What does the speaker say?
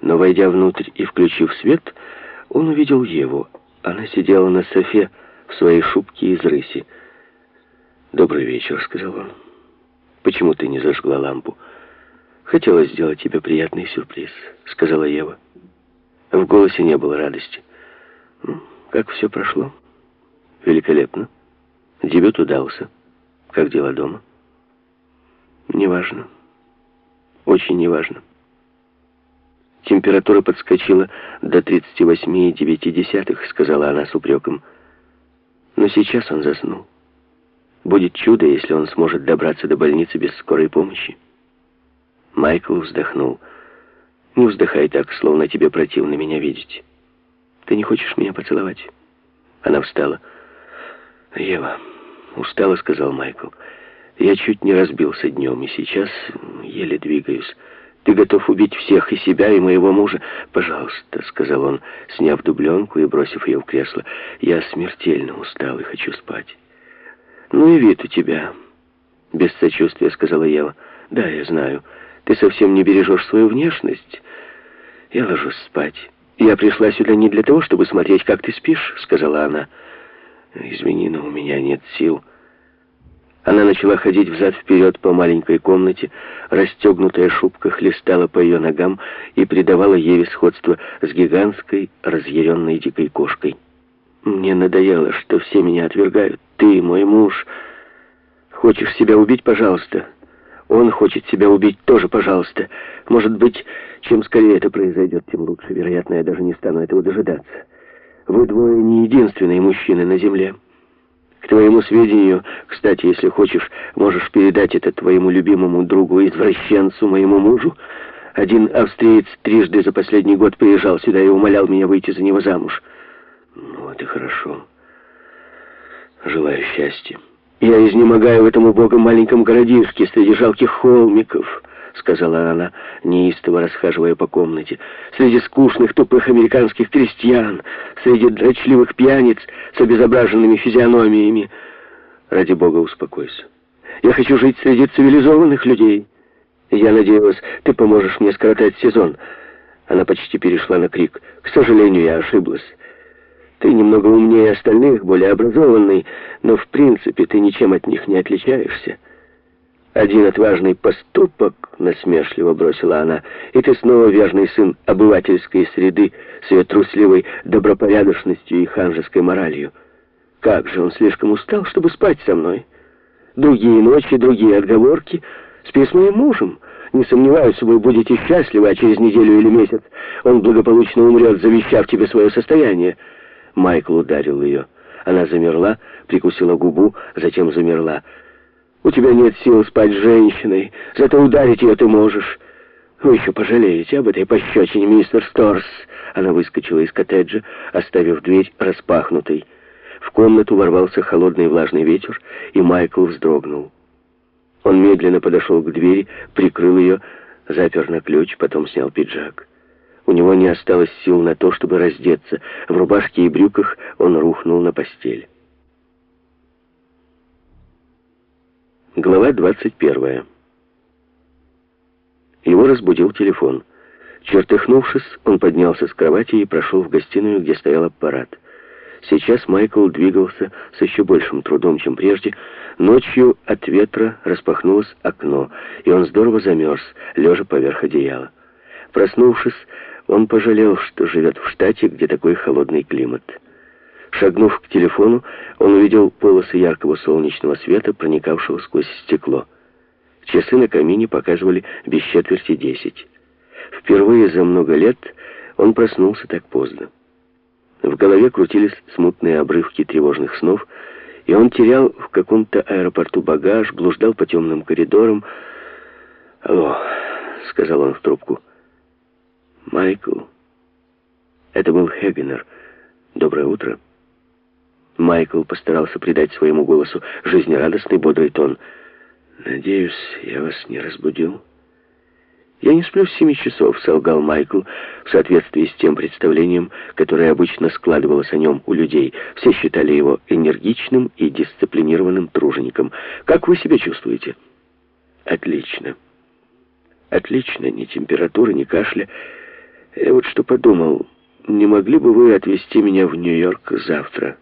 Но, войдя внутрь и включив свет, он увидел Еву. Она сидела на софе в своей шубке из рыси. «Добрый вечер», — сказал он. «Почему ты не зажгла лампу?» «Хотела сделать тебе приятный сюрприз», — сказала Ева. В голосе не было радости. «Ну, «Как все прошло?» «Великолепно. Дебют удался. Как дела дома?» «Неважно. Очень неважно». Температура подскочила до 38,9, сказала она с упреком. Но сейчас он заснул. Будет чудо, если он сможет добраться до больницы без скорой помощи. Майкл вздохнул. «Не вздыхай так, словно тебе противно меня видеть. Ты не хочешь меня поцеловать?» Она встала. «Ева, устала», — сказал Майкл. «Я чуть не разбился днем, и сейчас еле двигаюсь». Ты готов убить всех, и себя, и моего мужа? Пожалуйста, — сказал он, сняв дубленку и бросив ее в кресло. Я смертельно устал и хочу спать. Ну и вид у тебя. Без сочувствия, сказала Ева. Да, я знаю. Ты совсем не бережешь свою внешность. Я ложусь спать. Я пришла сюда не для того, чтобы смотреть, как ты спишь, сказала она. Извини, но у меня нет сил. Она начала ходить взад-вперед по маленькой комнате, расстегнутая шубка хлестала по ее ногам и придавала Еве сходство с гигантской, разъяренной дикой кошкой. «Мне надоело, что все меня отвергают. Ты, мой муж. Хочешь себя убить, пожалуйста. Он хочет себя убить тоже, пожалуйста. Может быть, чем скорее это произойдет, тем лучше. Вероятно, я даже не стану этого дожидаться. Вы двое не единственные мужчины на земле». К твоему сведению, кстати, если хочешь, можешь передать это твоему любимому другу-извращенцу, моему мужу. Один австриец трижды за последний год приезжал сюда и умолял меня выйти за него замуж. Ну, вот и хорошо. Желаю счастья. Я изнемогаю в этом убогом маленьком городишке среди жалких холмиков сказала она, неистово расхаживая по комнате. «Среди скучных, тупых американских крестьян, среди дрочливых пьяниц с обезображенными физиономиями. Ради бога, успокойся. Я хочу жить среди цивилизованных людей. Я надеялась, ты поможешь мне скоротать сезон». Она почти перешла на крик. «К сожалению, я ошиблась». Ты немного умнее остальных, более образованный, но в принципе ты ничем от них не отличаешься. Один отважный поступок, насмешливо бросила она, и ты снова верный сын обывательской среды с ее трусливой добропорядочностью и ханжеской моралью. Как же он слишком устал, чтобы спать со мной. Другие ночи, другие отговорки. Спи с моим мужем. Не сомневаюсь, вы будете счастливы, а через неделю или месяц он благополучно умрет, завещав тебе свое состояние. Майкл ударил ее. Она замерла, прикусила губу, затем замерла. У тебя нет сил спать с женщиной, зато ударить ее ты можешь. Вы еще пожалеете об этой пощечине, мистер Сторс. Она выскочила из коттеджа, оставив дверь распахнутой. В комнату ворвался холодный влажный ветер, и Майкл вздрогнул. Он медленно подошел к двери, прикрыл ее, запер на ключ, потом снял пиджак. У него не осталось сил на то, чтобы раздеться. В рубашке и брюках он рухнул на постель. Глава 21. Его разбудил телефон. Чертыхнувшись, он поднялся с кровати и прошел в гостиную, где стоял аппарат. Сейчас Майкл двигался с еще большим трудом, чем прежде. Ночью от ветра распахнулось окно, и он здорово замерз, лежа поверх одеяла. Проснувшись, он пожалел, что живет в штате, где такой холодный климат. Шагнув к телефону, он увидел полосы яркого солнечного света, проникавшего сквозь стекло. Часы на камине показывали без четверти десять. Впервые за много лет он проснулся так поздно. В голове крутились смутные обрывки тревожных снов, и он терял в каком-то аэропорту багаж, блуждал по темным коридорам. «Алло», — сказал он в трубку. «Майкл». Это был Хегенер. «Доброе утро». Майкл постарался придать своему голосу жизнерадостный, бодрый тон. «Надеюсь, я вас не разбудил?» «Я не сплю с семи часов», — солгал Майкл, в соответствии с тем представлением, которое обычно складывалось о нем у людей. Все считали его энергичным и дисциплинированным тружеником. «Как вы себя чувствуете?» «Отлично. Отлично. Ни температуры, ни кашля. Я вот что подумал, не могли бы вы отвезти меня в Нью-Йорк завтра?»